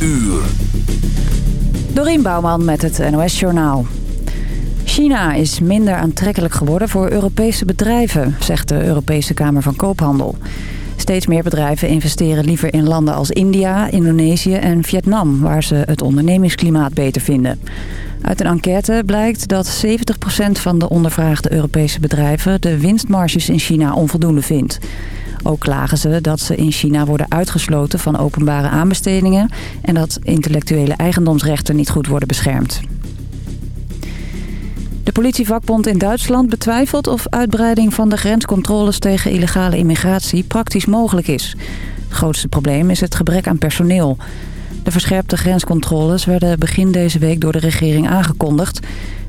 uur. Dorien Bouwman met het NOS Journaal. China is minder aantrekkelijk geworden voor Europese bedrijven, zegt de Europese Kamer van Koophandel. Steeds meer bedrijven investeren liever in landen als India, Indonesië en Vietnam... waar ze het ondernemingsklimaat beter vinden. Uit een enquête blijkt dat 70% van de ondervraagde Europese bedrijven... de winstmarges in China onvoldoende vindt. Ook klagen ze dat ze in China worden uitgesloten van openbare aanbestedingen... en dat intellectuele eigendomsrechten niet goed worden beschermd. De politievakbond in Duitsland betwijfelt of uitbreiding van de grenscontroles tegen illegale immigratie praktisch mogelijk is. Het grootste probleem is het gebrek aan personeel. De verscherpte grenscontroles werden begin deze week door de regering aangekondigd.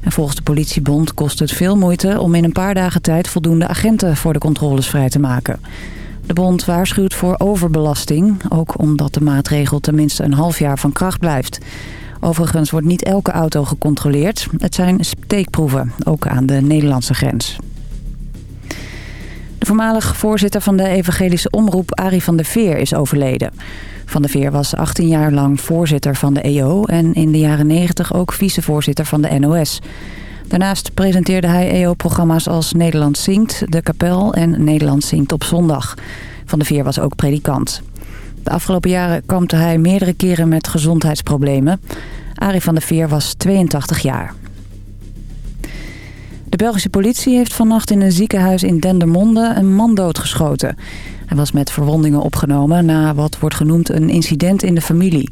En volgens de politiebond kost het veel moeite om in een paar dagen tijd voldoende agenten voor de controles vrij te maken. De bond waarschuwt voor overbelasting, ook omdat de maatregel tenminste een half jaar van kracht blijft. Overigens wordt niet elke auto gecontroleerd. Het zijn steekproeven, ook aan de Nederlandse grens. De voormalig voorzitter van de evangelische omroep Arie van der Veer is overleden. Van der Veer was 18 jaar lang voorzitter van de EO... en in de jaren 90 ook vicevoorzitter van de NOS. Daarnaast presenteerde hij EO-programma's als Nederland Zingt, De Kapel en Nederland Zingt op zondag. Van der Veer was ook predikant. De afgelopen jaren kampte hij meerdere keren met gezondheidsproblemen. Arie van der Veer was 82 jaar. De Belgische politie heeft vannacht in een ziekenhuis in Dendermonde een man doodgeschoten. Hij was met verwondingen opgenomen na wat wordt genoemd een incident in de familie.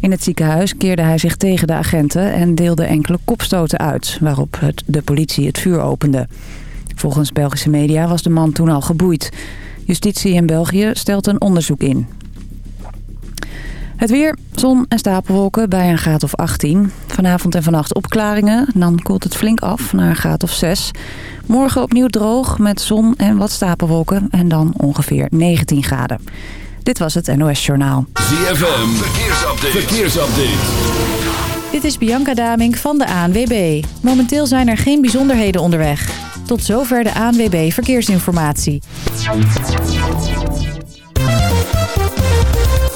In het ziekenhuis keerde hij zich tegen de agenten en deelde enkele kopstoten uit... waarop het, de politie het vuur opende. Volgens Belgische media was de man toen al geboeid. Justitie in België stelt een onderzoek in. Het weer, zon en stapelwolken bij een graad of 18. Vanavond en vannacht opklaringen. Dan koelt het flink af naar een graad of 6. Morgen opnieuw droog met zon en wat stapelwolken. En dan ongeveer 19 graden. Dit was het NOS Journaal. ZFM, verkeersupdate. verkeersupdate. Dit is Bianca Damink van de ANWB. Momenteel zijn er geen bijzonderheden onderweg. Tot zover de ANWB Verkeersinformatie.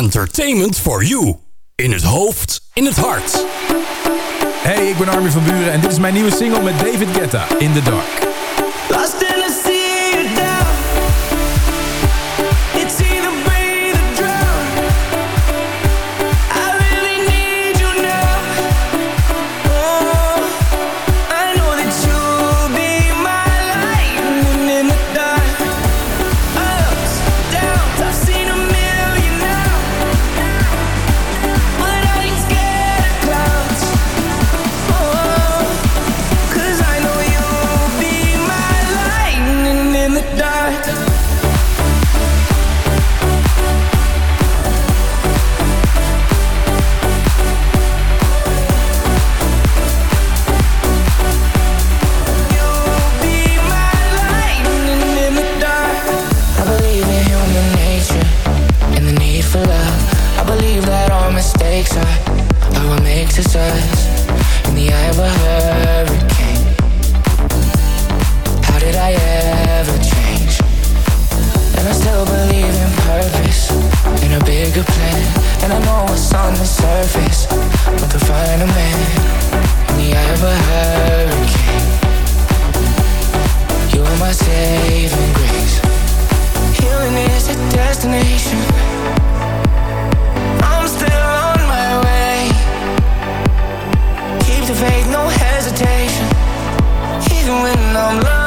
Entertainment for you. In het hoofd, in het hart. Hey, ik ben Armin van Buren en dit is mijn nieuwe single met David Guetta, In the Dark. us in the eye of a hurricane. How did I ever change? And I still believe in purpose, in a bigger plan. And I know what's on the surface, but the final man in the eye of a hurricane. You are my saving grace. Healing is a destination. when I'm lost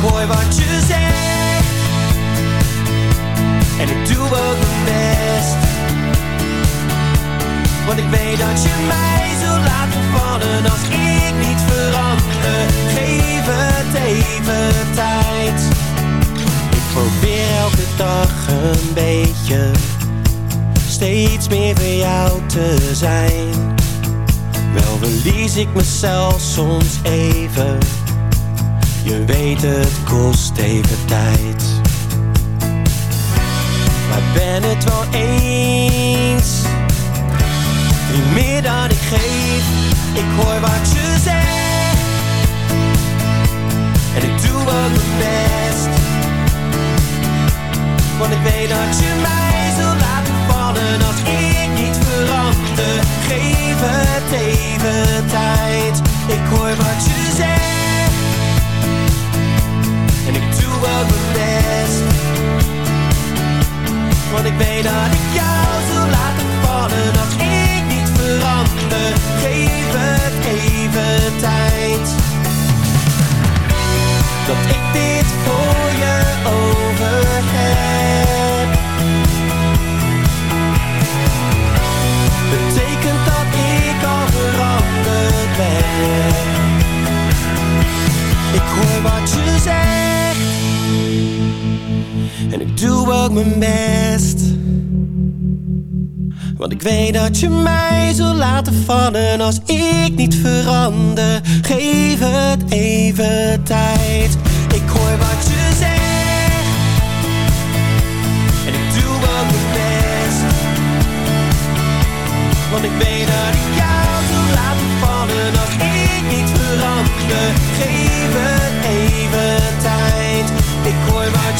Wat je zei, En ik doe ook mijn best. Want ik weet dat je mij zult laten vallen Als ik niet verander Geef het even tijd. Ik probeer elke dag een beetje Steeds meer voor jou te zijn. Wel verlies ik mezelf soms even. Je weet het kost even tijd. Maar ben het wel eens? Niet meer dan ik geef Ik hoor wat je zegt. En ik doe wat mijn best. Want ik weet dat je mij zult laten vallen Als ik niet verander. Geef het even tijd. Ik hoor wat je zegt en ik doe wel mijn best. Want ik weet dat ik jou zal laten vallen als ik niet verander. Geef het even tijd. Dat ik dit voor je over heb. Betekent dat ik al veranderd ben. Ik hoor wat je zegt. En ik doe ook mijn best. Want ik weet dat je mij zult laten vallen als ik niet verander. Geef het even tijd. Ik hoor wat je zegt. En ik doe ook mijn best. Want ik weet dat ik jou zult laten vallen als ik niet verander. Geef het even tijd. Ik hoor wat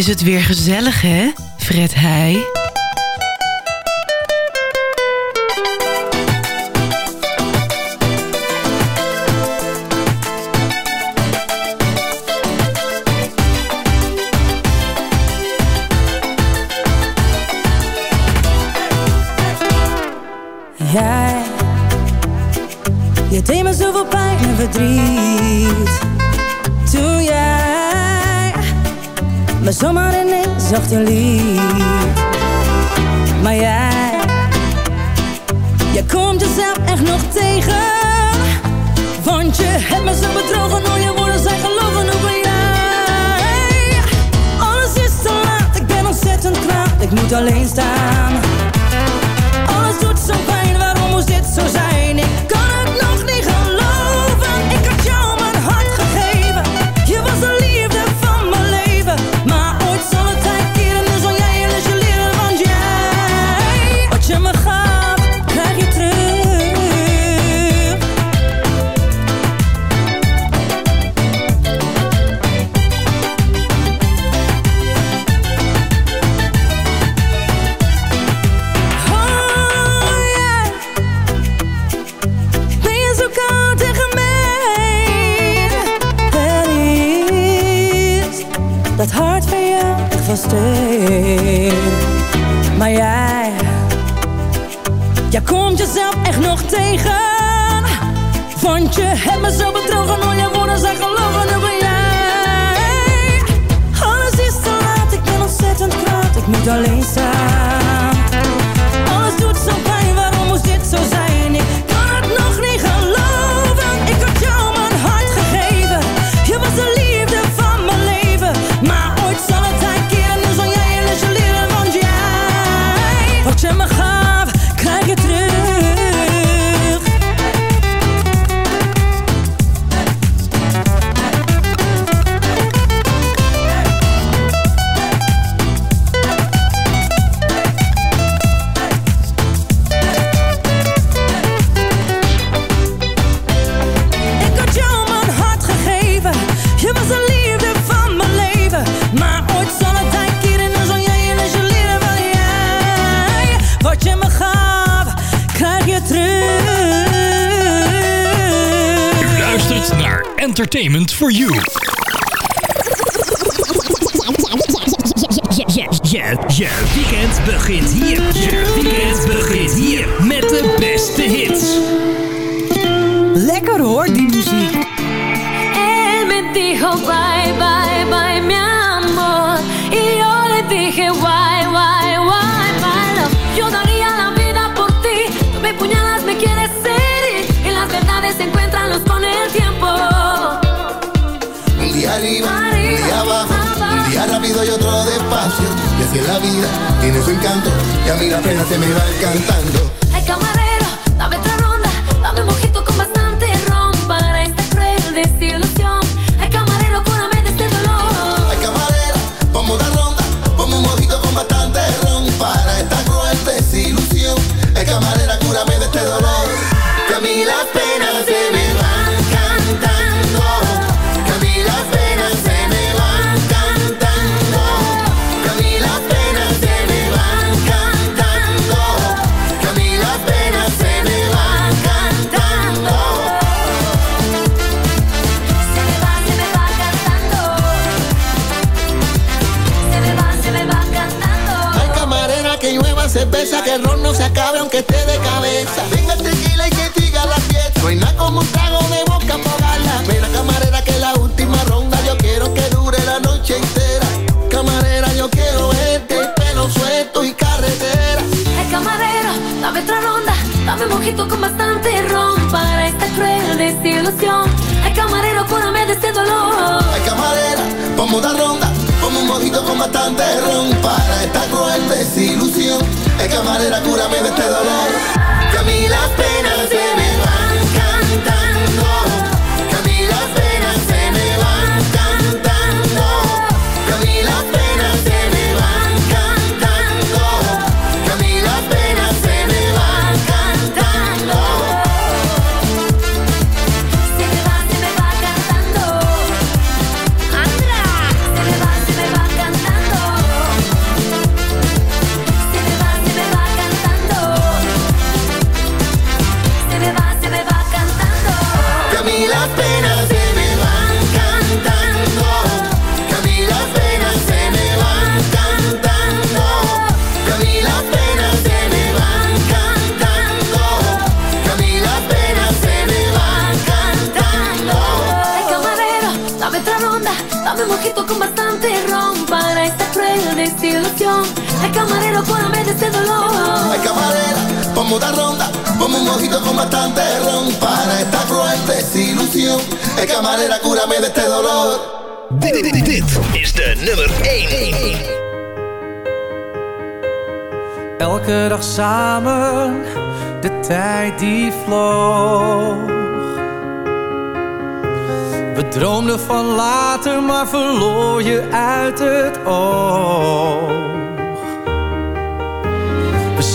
is het weer gezellig, hè, Fred hij? zacht en lief. Maar jij, jij komt jezelf echt nog tegen. Want je hebt me zo bedrogen, al je woorden zijn gelogen over jij. Alles is te laat, ik ben ontzettend kwaad, ik moet alleen staan. for you. encanto y a mí la pena se me va encantando. cerveza, que el ron no se acabe aunque esté de cabeza. Venga tequila y que siga la fiesta. No hay nada como un trago de boca para Mira camarera que la última ronda yo quiero que dure la noche entera. Camarera yo quiero verte, pelo suelto y carretera. Hey camarero, dame otra ronda, dame mojito con bastante ron para esta cruel desilusión. Ay camarero, cúrame de este dolor. Ay camarera, vamos a ronda un mojito con bastante ron. Para esta cruel desilusión Es que camarera, cúrame de este dolor. Que a se me pido cúrame de este dolor. Ay, camarera, vamos a dar ronda, como un mojito con bastante ron. Para esta cruel desilusión. Ay, camarera, cúrame de este dolor. Dit, dit, dit is de nummer 1. Elke dag samen, de tijd die vloog. We droomden van later, maar verloor je uit het oog.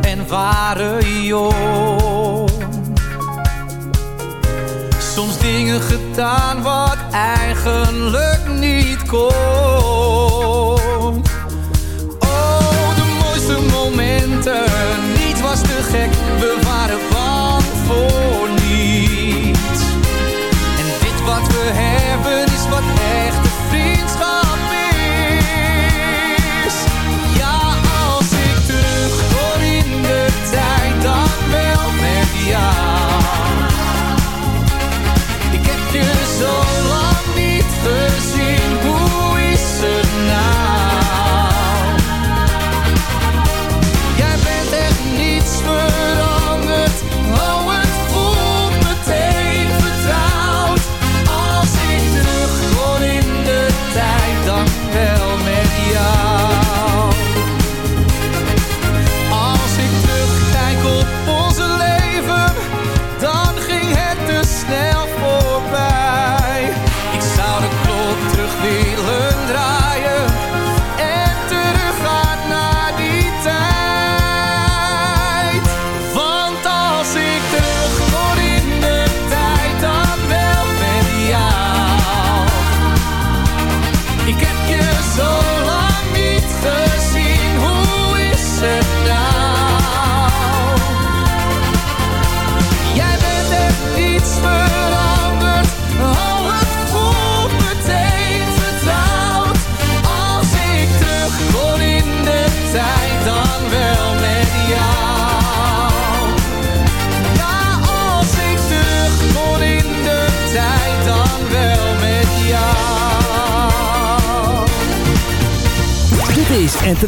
En waren jong. Soms dingen gedaan wat eigenlijk niet kon. Oh, de mooiste momenten, niets was te gek,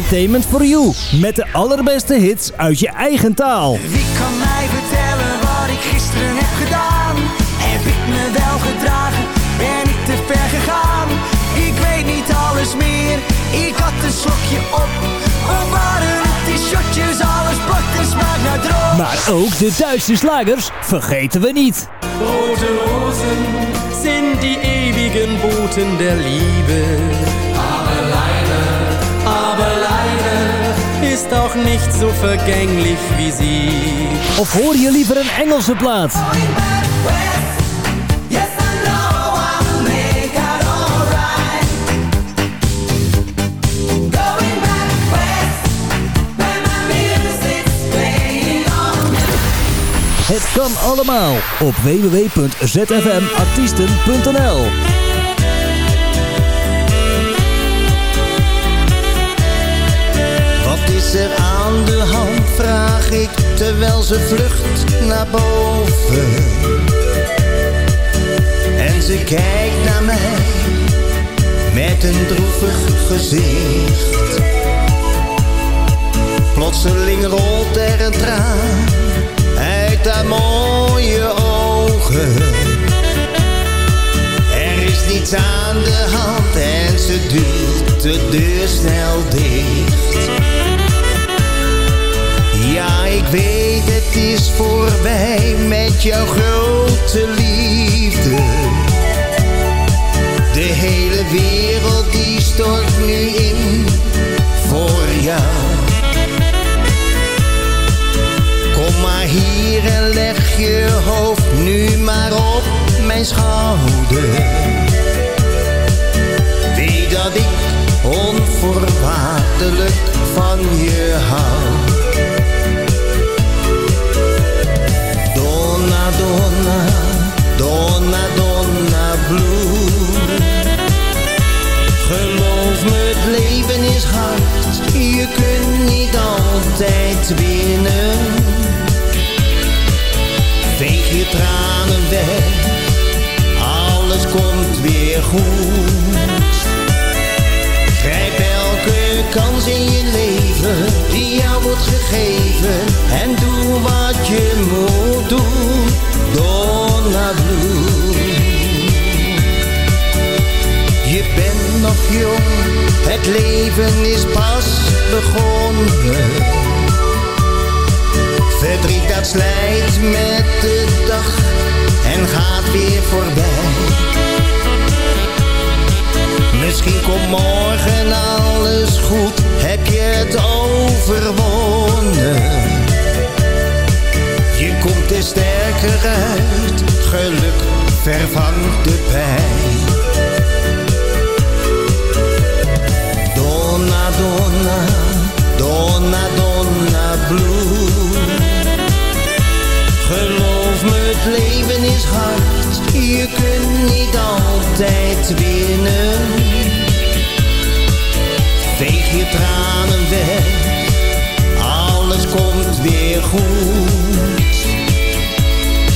Entertainment for You. Met de allerbeste hits uit je eigen taal. Wie kan mij vertellen wat ik gisteren heb gedaan? Heb ik me wel gedragen? Ben ik te ver gegaan? Ik weet niet alles meer. Ik had een slokje op. Of waren die shotjes? Alles plakt en smaakt naar droog. Maar ook de Duitse slagers vergeten we niet. Rote Rosen sind die ewigen Boten der Liebe. Ist auch nicht so vergänglich wie sie. Of hoor je liever een Engelse plaat? Het kan allemaal op www.zfmartiesten.nl is er aan de hand, vraag ik, terwijl ze vlucht naar boven. En ze kijkt naar mij, met een droevig gezicht. Plotseling rolt er een traan, uit haar mooie ogen. Er is niets aan de hand en ze duwt de deur snel dicht. Ik weet het is voorbij met jouw grote liefde. De hele wereld die stort nu in voor jou. Kom maar hier en leg je hoofd nu maar op mijn schouder. Weet dat ik onvoorwaardelijk van je hou. donna, donna, donna bloed Geloof me, het leven is hard, je kunt niet altijd winnen. Veeg je tranen weg, alles komt weer goed. Grijp elke kans in je leven die jou wordt gegeven en doe wat je moet doen. Het leven is pas begonnen. Verdriet dat slijt met de dag en gaat weer voorbij. Misschien komt morgen alles goed, heb je het overwonnen. Je komt er sterker uit, geluk vervangt de pijn. Geloof me, het leven is hard, je kunt niet altijd winnen. Veeg je tranen weg, alles komt weer goed.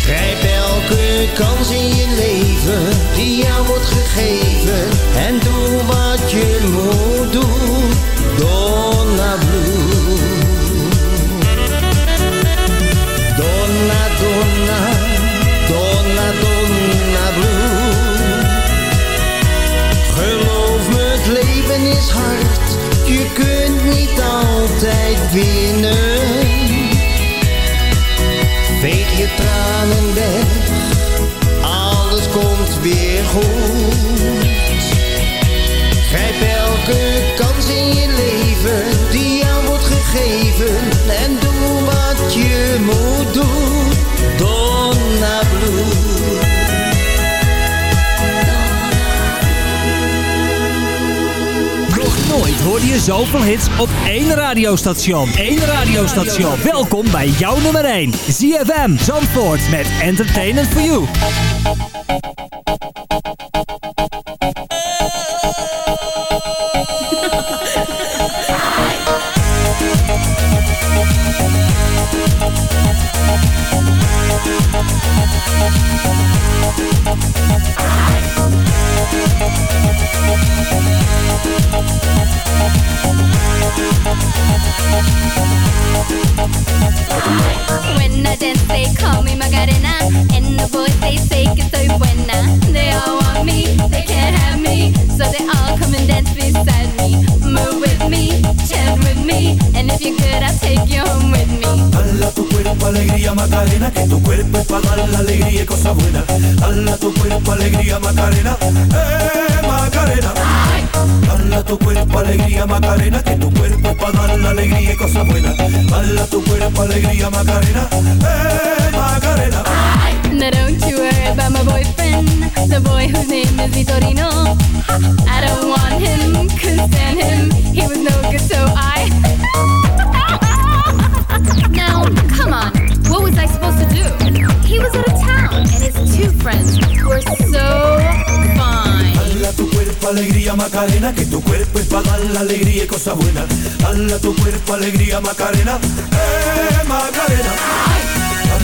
Grijp elke kans in je leven die jou wordt gegeven en doe wat je moet doen. Donna Blue. Donna, donna, donna, Blue. Geloof me, het leven is hard, je kunt niet altijd winnen. Veeg je tranen weg, alles komt weer goed. Grijp elke kans in je leven die jou wordt gegeven en doe je moet doen. Donna Blue. Nog nooit hoorde je zoveel hits op één radiostation. Eén radiostation. Welkom bij jouw nummer 1. ZFM Zandvoort met Entertainment for You. They all come and dance beside me. Move with me, chant with me. And if you're good, I'll take you home with me. Dala tu cuerpo alegría Macarena, que tu cuerpo es la alegría y cosas buenas. Tu cuerpo alegría Macarena, eh Macarena. Dala tu cuerpo alegría Macarena, que tu cuerpo es la alegría y cosas buenas. Tu cuerpo alegría Macarena, eh Macarena. Now don't you worry about my boyfriend The boy whose name is Vitorino I don't want him, couldn't stand him He was no good so I Now, come on, what was I supposed to do? He was out of town and his two friends were so fine Dala tu cuerpo alegría Macarena, que tu cuerpo es para dar la alegría y cosas buenas. Dala tu cuerpo alegría Macarena, eh Macarena.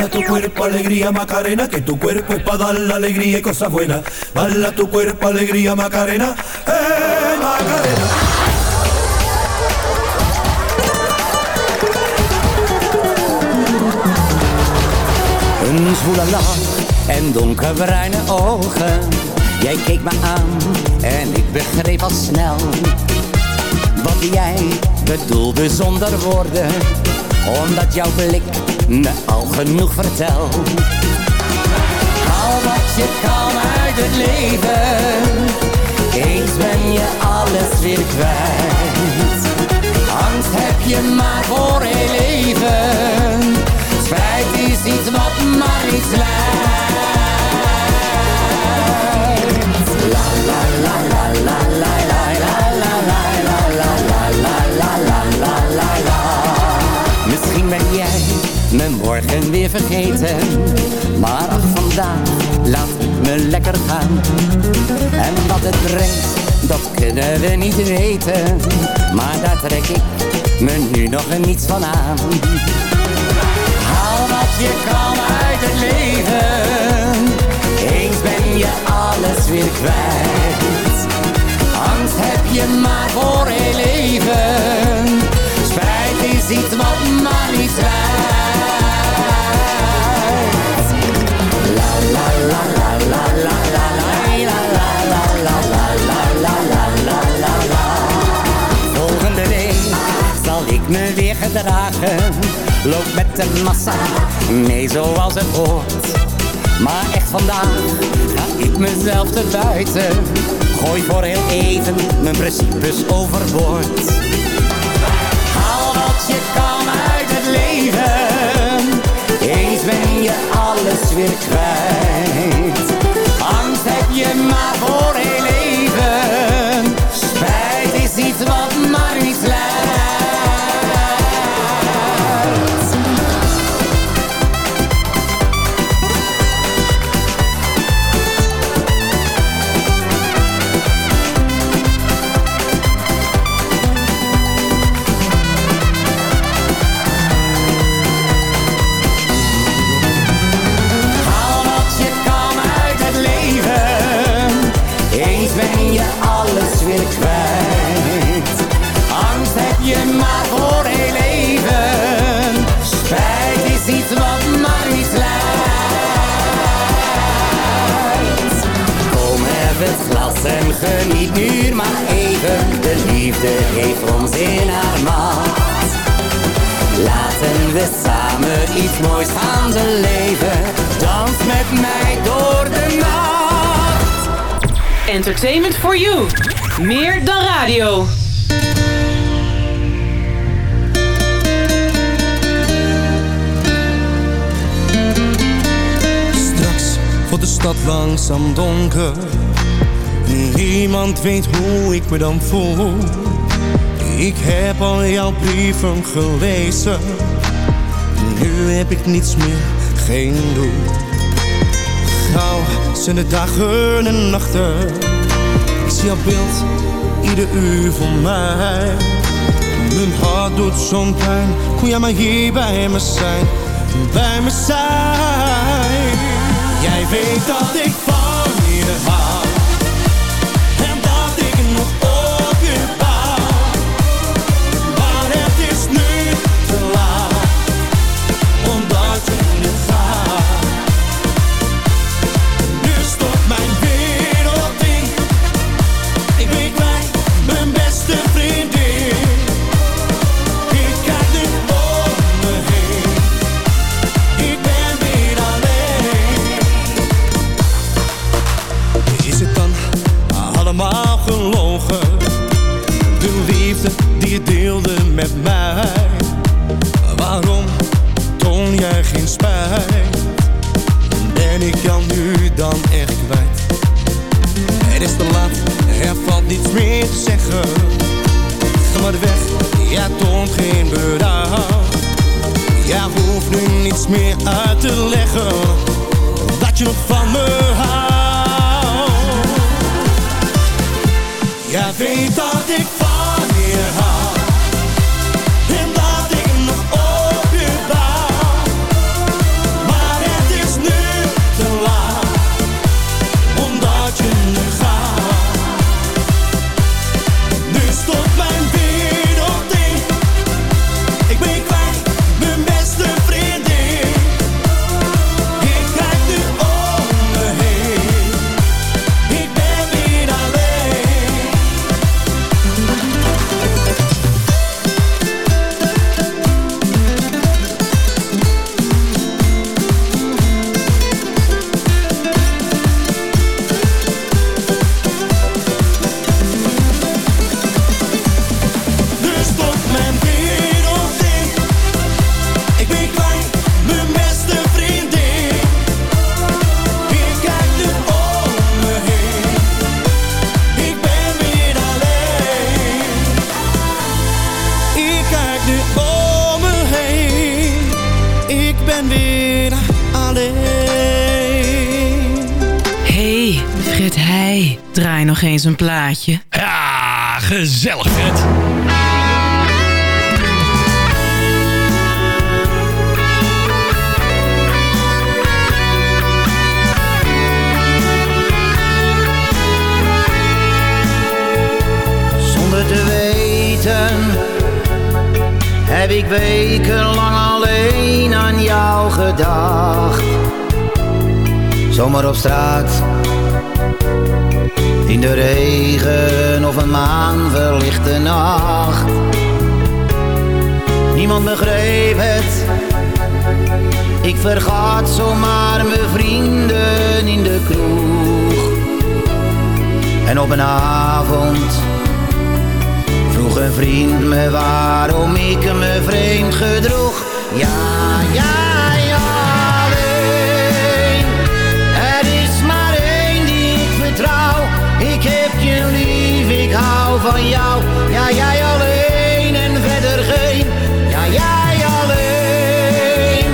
Dala tu cuerpo alegría Macarena, que tu cuerpo es para dar la alegría y cosas buenas. Dala tu cuerpo alegría Macarena, eh Macarena. Een zwoele lach en donkerbruine ogen. Jij keek me aan en ik begreep al snel. Wat jij bedoelde zonder woorden. Omdat jouw blik me al genoeg vertelt. Haal wat je kan uit het leven. Eens ben je alles weer kwijt. Angst heb je maar voor heel leven. Spijt is iets wat maar. La la la la la la la vergeten Maar ach vandaag laat me lekker gaan En wat het brengt dat kunnen we niet weten Maar daar trek ik me nu nog niets van aan Haal wat je kan uit het leven. Eens ben je alles weer kwijt. Angst heb je maar voor heel leven. Spijt is iets wat maar niet slijt. Volgende week zal ik me weer gedragen. Loop met de massa, mee zoals het hoort. Maar echt vandaag ga ik mezelf te buiten. Gooi voor heel even mijn principes overboord. Haal wat je kan uit het leven. Eens ben je alles weer kwijt maar even. De liefde heeft ons in haar macht. Laten we samen iets moois gaan beleven. Dans met mij door de nacht. Entertainment for you. Meer dan radio. Straks wordt de stad langzaam donker. Niemand weet hoe ik me dan voel. Ik heb al jouw brieven gelezen. Nu heb ik niets meer, geen doel. Gauw zijn de dagen en nachten. Ik zie jouw beeld, ieder uur voor mij. Mijn hart doet zo'n pijn. Kon jij maar hier bij me zijn, bij me zijn. Jij weet dat ik van eens een plaatje. Ja, gezellig Fred. Zonder te weten heb ik wekenlang alleen aan jou gedacht. Zomaar op straat, in de regen of een maanverlichte nacht. Niemand begreep het, ik vergat zomaar mijn vrienden in de kroeg. En op een avond Vroeg een vriend me waarom ik me vreemd gedroeg. Ja, ja, van jou. Ja, jij alleen en verder geen. Ja, jij alleen.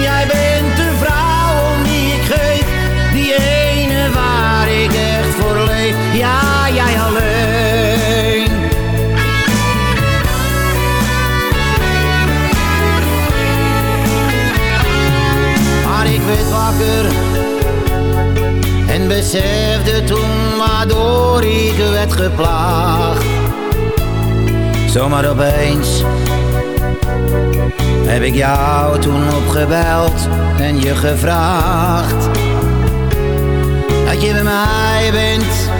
Jij bent de vrouw die ik geef. Die ene waar ik echt voor leef. Ja, jij alleen. Maar ik werd wakker en besefte geplaagd. Zomaar opeens heb ik jou toen opgebeld en je gevraagd dat je bij mij bent.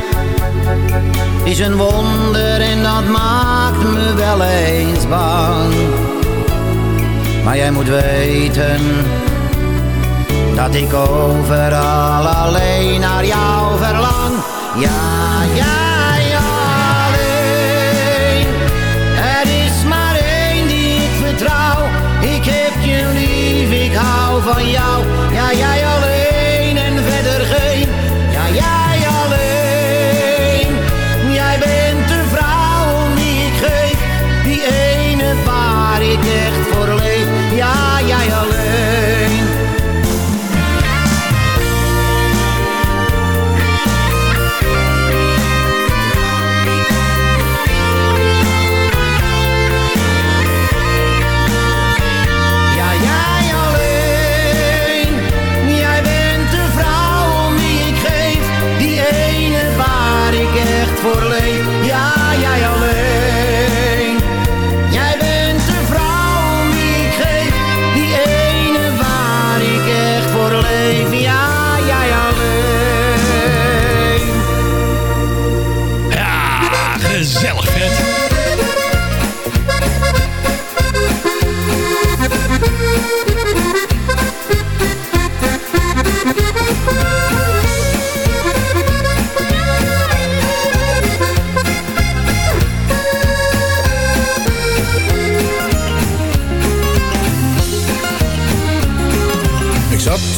Is een wonder en dat maakt me wel eens bang. Maar jij moet weten dat ik overal alleen naar jou verlang. Ja, van jou.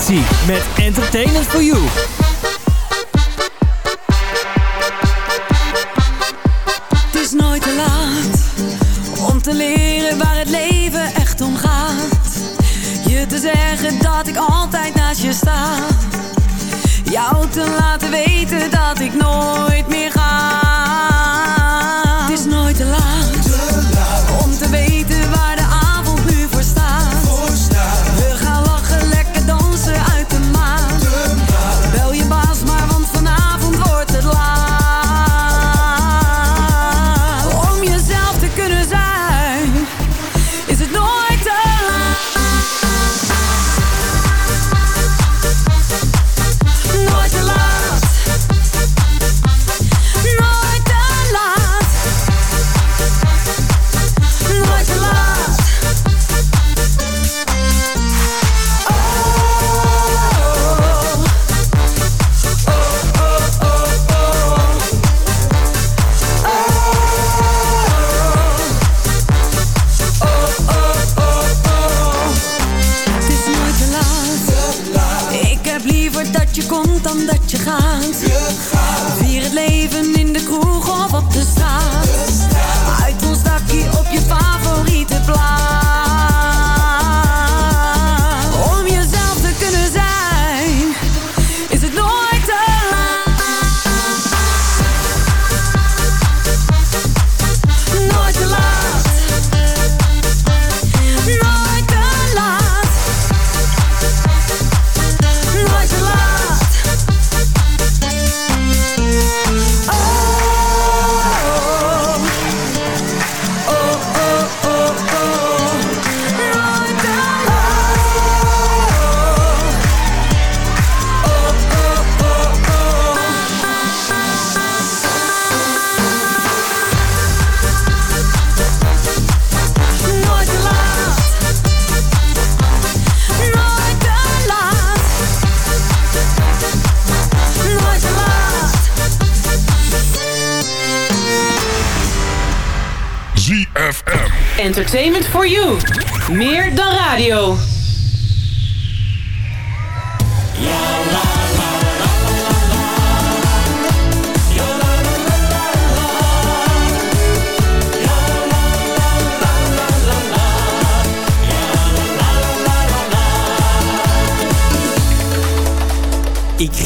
Variatie. Met Entertainment for You.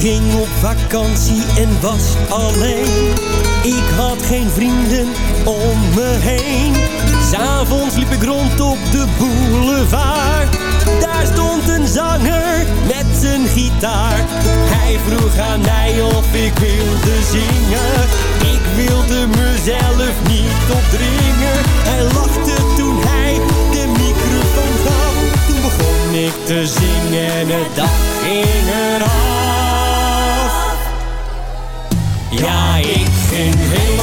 Ging op vakantie en was alleen. Ik had geen vrienden om me heen. S'avonds liep ik rond op de boulevard. Daar stond een zanger met zijn gitaar. Hij vroeg aan mij of ik wilde zingen. Ik wilde mezelf niet opdringen. Hij lachte toen hij de microfoon gaf. Toen begon ik te zingen en het dag ging eraf. Ja, ik ging helemaal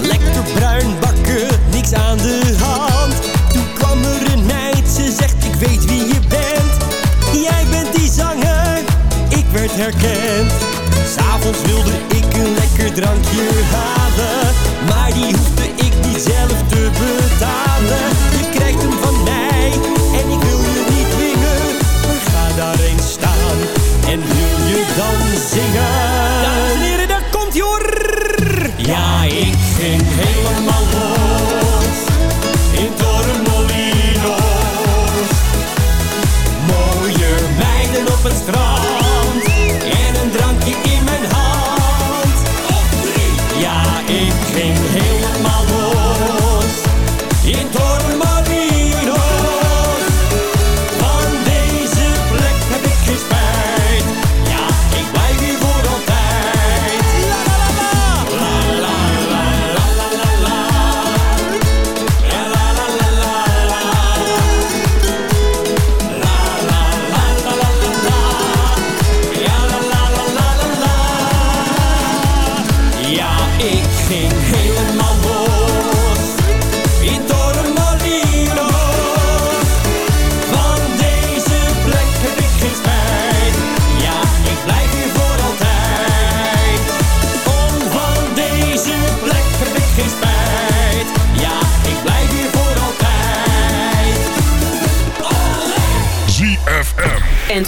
Lekker bruin bakken, niks aan de hand. Toen kwam er een meid, ze zegt ik weet wie je bent. Jij bent die zanger, ik werd herkend. S'avonds wilde ik een lekker drankje halen. Maar die hoefde ik niet zelf te betalen. Je krijgt hem van mij en ik wil je niet dwingen. Maar ga daar eens staan en wil je dan Ja, ik ging helemaal los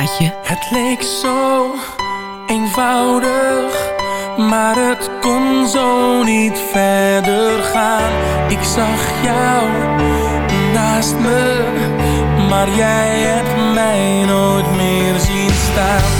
Het leek zo eenvoudig, maar het kon zo niet verder gaan. Ik zag jou naast me, maar jij hebt mij nooit meer zien staan.